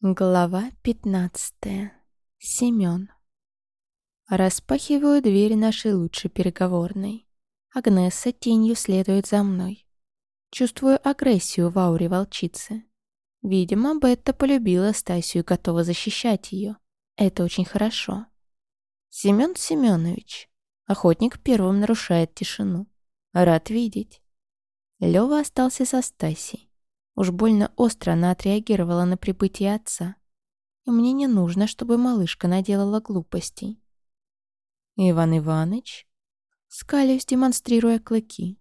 Глава 15. Семён. Распахиваю дверь нашей лучшей переговорной. Агнесса тенью следует за мной. Чувствую агрессию в ауре волчицы. Видимо, Бетта полюбила Стасию и готова защищать ее. Это очень хорошо. Семён Семёнович. Охотник первым нарушает тишину. Рад видеть. Лёва остался со Стасией. Уж больно остро она отреагировала на прибытие отца. И мне не нужно, чтобы малышка наделала глупостей. «Иван Иваныч?» Скалюсь, демонстрируя клыки.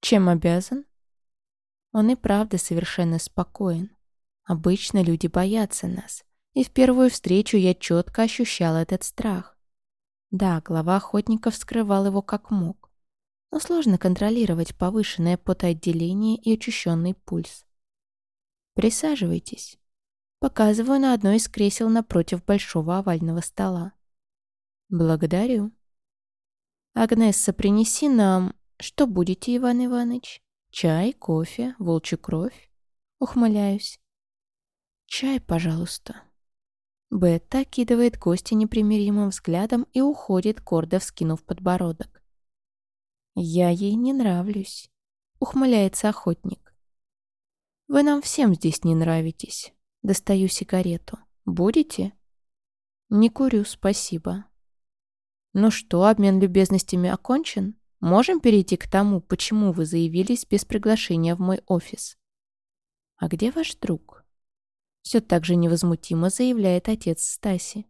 «Чем обязан?» Он и правда совершенно спокоен. Обычно люди боятся нас, и в первую встречу я четко ощущала этот страх. Да, глава охотников скрывал его как мог, но сложно контролировать повышенное потоотделение и учащенный пульс. «Присаживайтесь». Показываю на одно из кресел напротив большого овального стола. «Благодарю». «Агнесса, принеси нам... Что будете, Иван Иванович? Чай, кофе, волчью кровь?» Ухмыляюсь. «Чай, пожалуйста». Бетта окидывает гостя непримиримым взглядом и уходит, гордо вскинув подбородок. «Я ей не нравлюсь», — ухмыляется охотник. Вы нам всем здесь не нравитесь. Достаю сигарету. Будете? Не курю, спасибо. Ну что, обмен любезностями окончен? Можем перейти к тому, почему вы заявились без приглашения в мой офис? А где ваш друг? Все так же невозмутимо заявляет отец Стаси.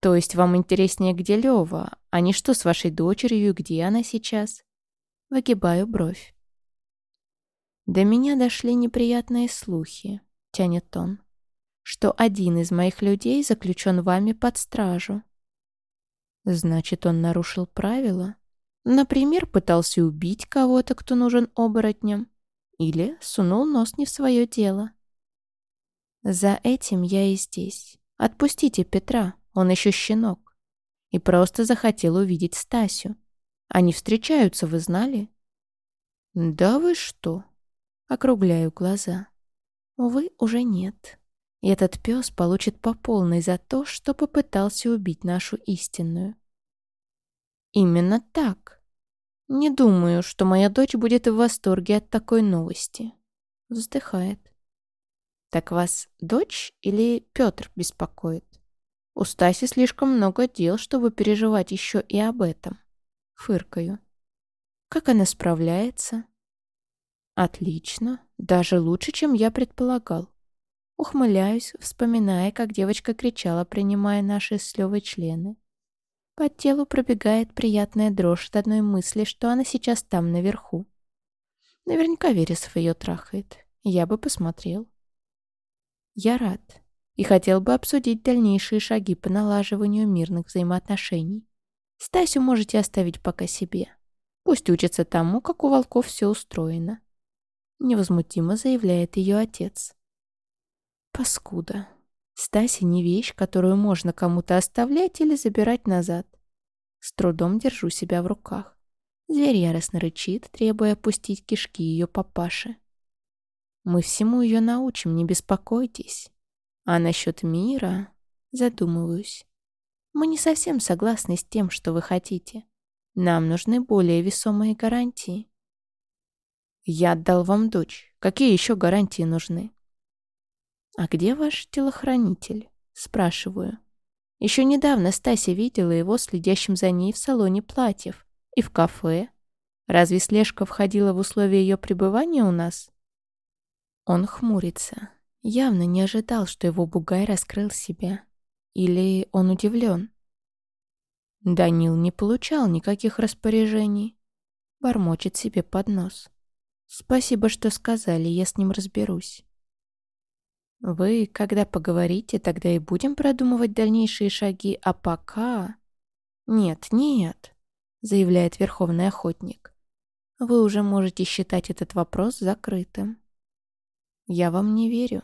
То есть вам интереснее, где Лева, а не что с вашей дочерью и где она сейчас? Выгибаю бровь. До меня дошли неприятные слухи, тянет он, что один из моих людей заключен вами под стражу. Значит, он нарушил правила? Например, пытался убить кого-то, кто нужен оборотням, или сунул нос не в свое дело. За этим я и здесь. Отпустите Петра, он еще щенок. И просто захотел увидеть Стасю. Они встречаются, вы знали? Да вы что? Округляю глаза. Увы, уже нет. И этот пес получит по полной за то, что попытался убить нашу истинную. Именно так. Не думаю, что моя дочь будет в восторге от такой новости. Вздыхает. Так вас дочь или Петр беспокоит? У Стаси слишком много дел, чтобы переживать еще и об этом. Фыркаю. Как она справляется? Отлично. Даже лучше, чем я предполагал. Ухмыляюсь, вспоминая, как девочка кричала, принимая наши с члены. По телу пробегает приятная дрожь от одной мысли, что она сейчас там, наверху. Наверняка Вересов ее трахает. Я бы посмотрел. Я рад. И хотел бы обсудить дальнейшие шаги по налаживанию мирных взаимоотношений. Стасю можете оставить пока себе. Пусть учится тому, как у волков все устроено невозмутимо заявляет ее отец. Паскуда. Стася не вещь, которую можно кому-то оставлять или забирать назад. С трудом держу себя в руках. Зверь яростно рычит, требуя опустить кишки ее папаши. Мы всему ее научим, не беспокойтесь. А насчет мира... Задумываюсь. Мы не совсем согласны с тем, что вы хотите. Нам нужны более весомые гарантии. Я отдал вам дочь. Какие еще гарантии нужны? А где ваш телохранитель? Спрашиваю. Еще недавно Стася видела его следящим за ней в салоне платьев и в кафе. Разве слежка входила в условия ее пребывания у нас? Он хмурится. Явно не ожидал, что его бугай раскрыл себя. Или он удивлен? Данил не получал никаких распоряжений. Бормочет себе под нос. Спасибо, что сказали, я с ним разберусь. Вы, когда поговорите, тогда и будем продумывать дальнейшие шаги, а пока... Нет, нет, заявляет Верховный Охотник. Вы уже можете считать этот вопрос закрытым. Я вам не верю.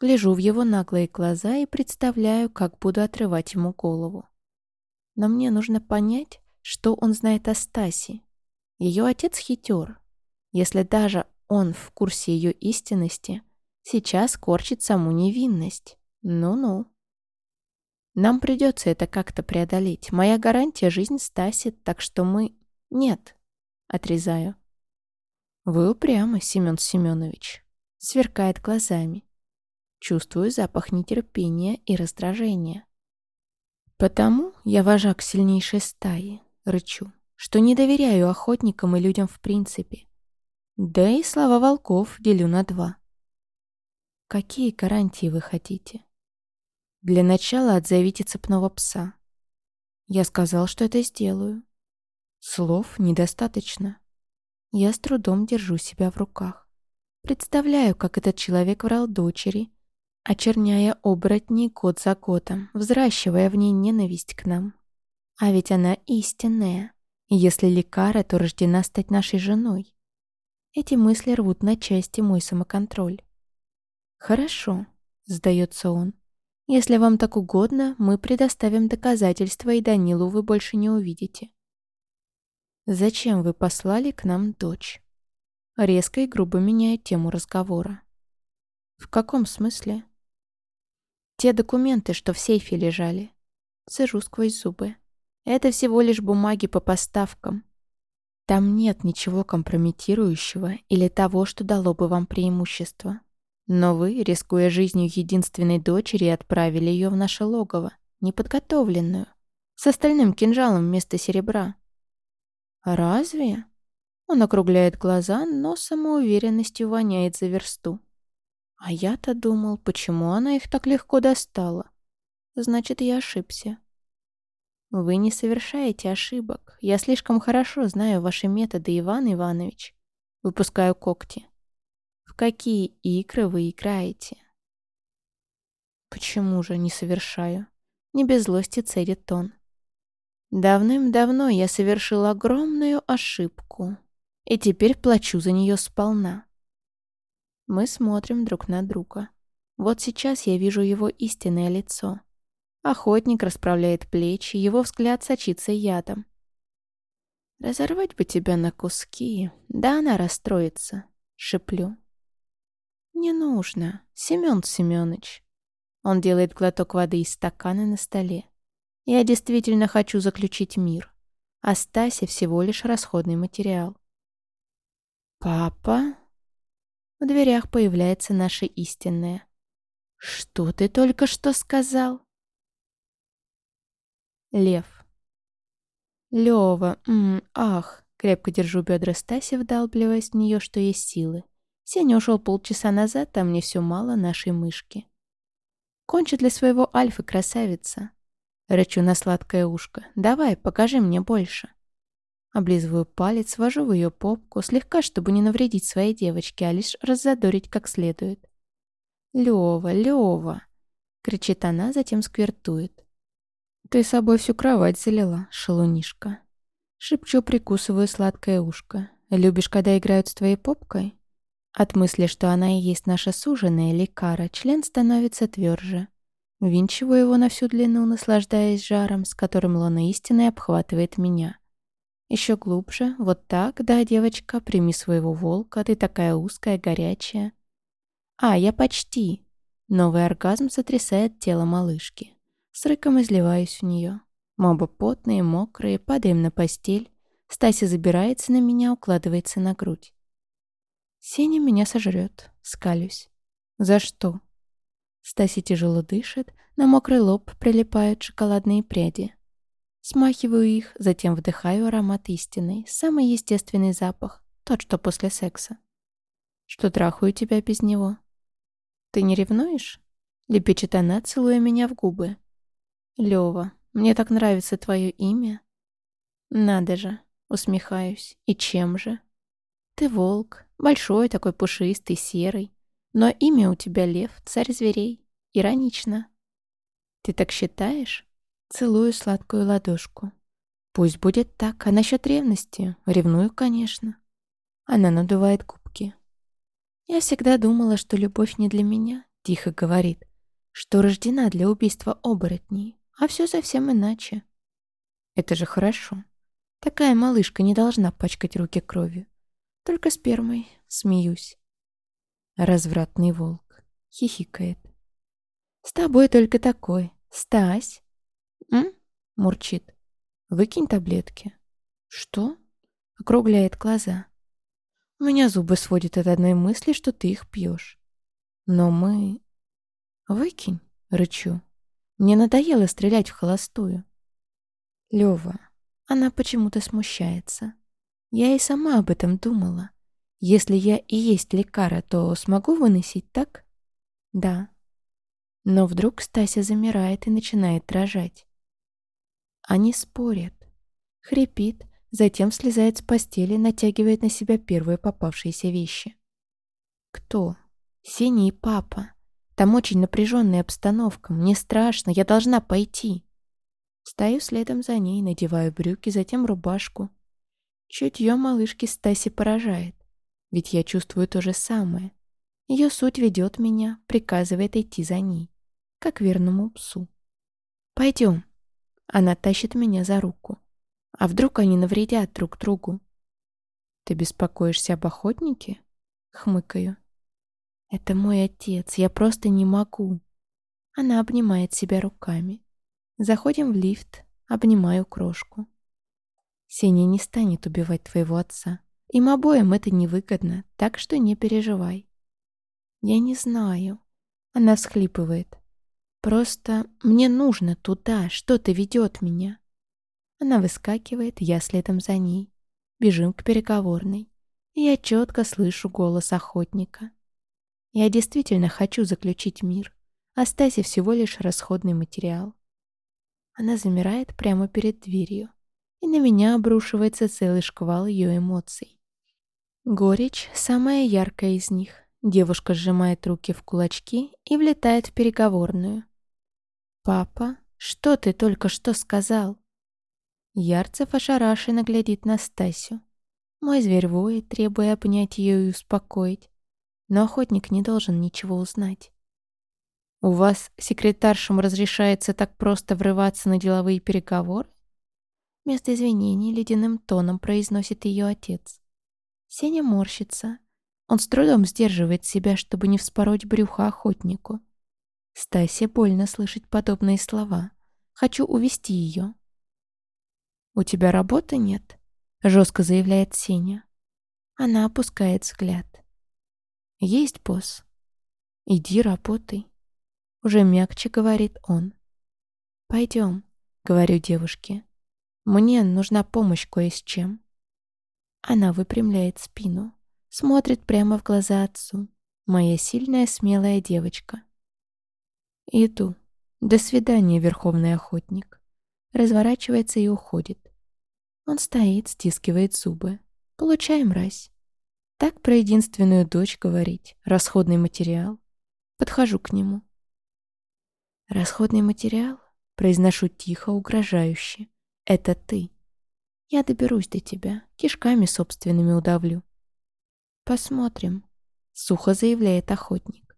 Гляжу в его наглые глаза и представляю, как буду отрывать ему голову. Но мне нужно понять, что он знает о Стасе. Ее отец хитер, если даже он в курсе ее истинности, Сейчас корчит саму невинность. Ну-ну. Нам придется это как-то преодолеть. Моя гарантия — жизнь Стаси, так что мы... Нет. Отрезаю. Вы упрямы, Семен Семенович. Сверкает глазами. Чувствую запах нетерпения и раздражения. Потому я вожак сильнейшей стаи, рычу, что не доверяю охотникам и людям в принципе. Да и слова волков делю на два. Какие гарантии вы хотите? Для начала отзовите цепного пса. Я сказал, что это сделаю. Слов недостаточно. Я с трудом держу себя в руках. Представляю, как этот человек врал дочери, очерняя оборотней год за годом, взращивая в ней ненависть к нам. А ведь она истинная. Если Ликара, то рождена стать нашей женой. Эти мысли рвут на части мой самоконтроль. «Хорошо», — сдается он. «Если вам так угодно, мы предоставим доказательства, и Данилу вы больше не увидите». «Зачем вы послали к нам дочь?» Резко и грубо меняет тему разговора. «В каком смысле?» «Те документы, что в сейфе лежали». Сижу сквозь зубы. «Это всего лишь бумаги по поставкам. Там нет ничего компрометирующего или того, что дало бы вам преимущество. Но вы, рискуя жизнью единственной дочери, отправили ее в наше логово, неподготовленную, с остальным кинжалом вместо серебра. «Разве?» Он округляет глаза, но самоуверенностью воняет за версту. А я-то думал, почему она их так легко достала. Значит, я ошибся. Вы не совершаете ошибок. Я слишком хорошо знаю ваши методы, Иван Иванович. Выпускаю когти. В какие игры вы играете? Почему же не совершаю? Не без злости цедит он. Давным-давно я совершил огромную ошибку и теперь плачу за нее сполна. Мы смотрим друг на друга. Вот сейчас я вижу его истинное лицо. Охотник расправляет плечи, его взгляд сочится ядом. «Разорвать бы тебя на куски, да она расстроится», — шеплю. «Не нужно, Семен Семенович». Он делает глоток воды из стакана на столе. «Я действительно хочу заключить мир. А Стася всего лишь расходный материал. «Папа?» В дверях появляется наша истинная. «Что ты только что сказал?» Лев. Лёва, м ах, крепко держу бедра Стаси, вдалбливаясь в нее, что есть силы. Сеня ушел полчаса назад, а мне все мало нашей мышки. Кончит ли своего альфы красавица? Рычу на сладкое ушко. Давай, покажи мне больше. Облизываю палец, вожу в ее попку, слегка, чтобы не навредить своей девочке, а лишь раззадорить как следует. «Лёва, Лёва!» — кричит она, затем сквертует. «Ты собой всю кровать залила, шалунишка!» Шепчу, прикусываю сладкое ушко. «Любишь, когда играют с твоей попкой?» От мысли, что она и есть наша суженая лекара, член становится тверже. Винчиваю его на всю длину, наслаждаясь жаром, с которым лона истины обхватывает меня. Еще глубже, вот так, да, девочка, прими своего волка, ты такая узкая, горячая. А, я почти. Новый оргазм сотрясает тело малышки. С рыком изливаюсь в нее. Мы оба потные, мокрые, падаем на постель. Стася забирается на меня, укладывается на грудь. Сеня меня сожрет, скалюсь. За что? Стася тяжело дышит, на мокрый лоб прилипают шоколадные пряди. Смахиваю их, затем вдыхаю аромат истины, самый естественный запах, тот, что после секса. Что трахаю тебя без него? Ты не ревнуешь? Лепечет она, целуя меня в губы. Лёва, мне так нравится твое имя. Надо же, усмехаюсь. И чем же? Ты волк, большой такой пушистый, серый. Но имя у тебя лев, царь зверей. Иронично. Ты так считаешь? Целую сладкую ладошку. Пусть будет так, а насчет ревности? Ревную, конечно. Она надувает губки. Я всегда думала, что любовь не для меня, тихо говорит, что рождена для убийства оборотней, а все совсем иначе. Это же хорошо. Такая малышка не должна пачкать руки кровью. Только спермой, смеюсь. Развратный волк. хихикает. «С тобой только такой. Стась!» «М?» — мурчит. «Выкинь таблетки». «Что?» — округляет глаза. «У меня зубы сводят от одной мысли, что ты их пьешь. Но мы...» «Выкинь», — рычу. «Мне надоело стрелять в холостую». Лёва. Она почему-то смущается. Я и сама об этом думала. Если я и есть лекара, то смогу выносить так? Да. Но вдруг Стася замирает и начинает дрожать. Они спорят. Хрипит, затем слезает с постели, натягивает на себя первые попавшиеся вещи. Кто? Синий папа. Там очень напряженная обстановка. Мне страшно, я должна пойти. Стою следом за ней, надеваю брюки, затем рубашку. Чутье малышки Стаси поражает. Ведь я чувствую то же самое. Ее суть ведет меня, приказывает идти за ней, как верному псу. «Пойдем». Она тащит меня за руку. А вдруг они навредят друг другу? «Ты беспокоишься об охотнике?» Хмыкаю. «Это мой отец, я просто не могу». Она обнимает себя руками. Заходим в лифт, обнимаю крошку. Сеня не станет убивать твоего отца. Им обоим это невыгодно, так что не переживай. Я не знаю. Она всхлипывает. Просто мне нужно туда, что-то ведет меня. Она выскакивает, я следом за ней. Бежим к переговорной. Я четко слышу голос охотника. Я действительно хочу заключить мир. А Стасе всего лишь расходный материал. Она замирает прямо перед дверью, и на меня обрушивается целый шквал ее эмоций. Горечь — самая яркая из них. Девушка сжимает руки в кулачки и влетает в переговорную. «Папа, что ты только что сказал?» Ярцев ошарашенно глядит на Стасю. Мой зверь воет, требуя обнять ее и успокоить. Но охотник не должен ничего узнать. «У вас секретаршам разрешается так просто врываться на деловые переговоры?» Вместо извинений ледяным тоном произносит ее отец. Сеня морщится. Он с трудом сдерживает себя, чтобы не вспороть брюхо охотнику. Стасе больно слышать подобные слова. Хочу увести ее. «У тебя работы нет?» — жестко заявляет Сеня. Она опускает взгляд. «Есть, босс. Иди работай». Уже мягче говорит он. «Пойдем», — говорю девушке. «Мне нужна помощь кое с чем». Она выпрямляет спину, смотрит прямо в глаза отцу. Моя сильная, смелая девочка. Иду. До свидания, верховный охотник. Разворачивается и уходит. Он стоит, стискивает зубы. Получай, мразь. Так про единственную дочь говорить. Расходный материал. Подхожу к нему. Расходный материал? Произношу тихо, угрожающе. Это ты. Я доберусь до тебя, кишками собственными удавлю. Посмотрим, сухо заявляет охотник.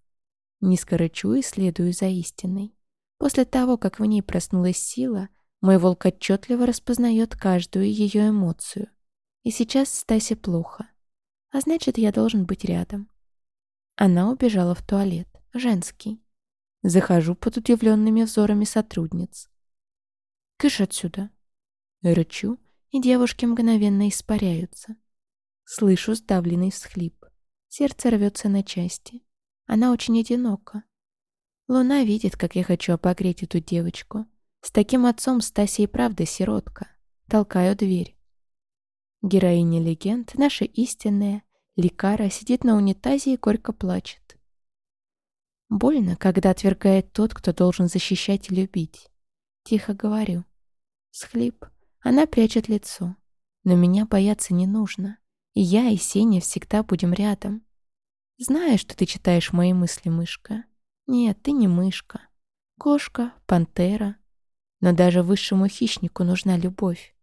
Низко рычу и следую за истиной. После того, как в ней проснулась сила, мой волк отчетливо распознает каждую ее эмоцию. И сейчас Стасе плохо. А значит, я должен быть рядом. Она убежала в туалет, женский. Захожу под удивленными взорами сотрудниц. «Кыш отсюда!» Рычу и девушки мгновенно испаряются. Слышу сдавленный всхлип. Сердце рвется на части. Она очень одинока. Луна видит, как я хочу обогреть эту девочку. С таким отцом Стася и правда сиротка. Толкаю дверь. Героиня легенд, наша истинная, Ликара сидит на унитазе и горько плачет. Больно, когда отвергает тот, кто должен защищать и любить. Тихо говорю. Схлип. Она прячет лицо. Но меня бояться не нужно. И я, и Сеня всегда будем рядом. Знаю, что ты читаешь мои мысли, мышка. Нет, ты не мышка. Кошка, пантера. Но даже высшему хищнику нужна любовь.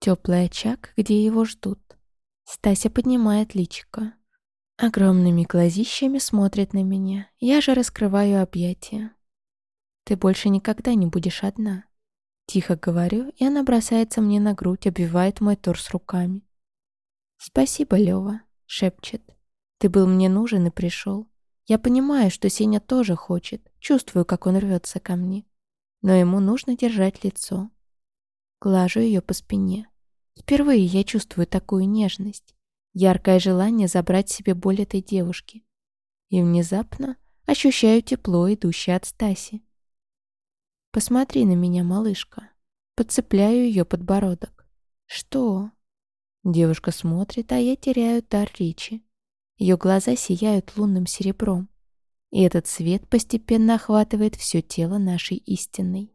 Теплый очаг, где его ждут. Стася поднимает личико. Огромными глазищами смотрит на меня. Я же раскрываю объятия. Ты больше никогда не будешь одна. Тихо говорю, и она бросается мне на грудь, обвивает мой торс руками. «Спасибо, Лёва», — шепчет. «Ты был мне нужен и пришел. Я понимаю, что Сеня тоже хочет, чувствую, как он рвется ко мне. Но ему нужно держать лицо. Глажу ее по спине. Впервые я чувствую такую нежность. Яркое желание забрать себе боль этой девушки. И внезапно ощущаю тепло, идущее от Стаси. «Посмотри на меня, малышка». Подцепляю ее подбородок. «Что?» Девушка смотрит, а я теряю дар речи. Ее глаза сияют лунным серебром. И этот свет постепенно охватывает все тело нашей истинной.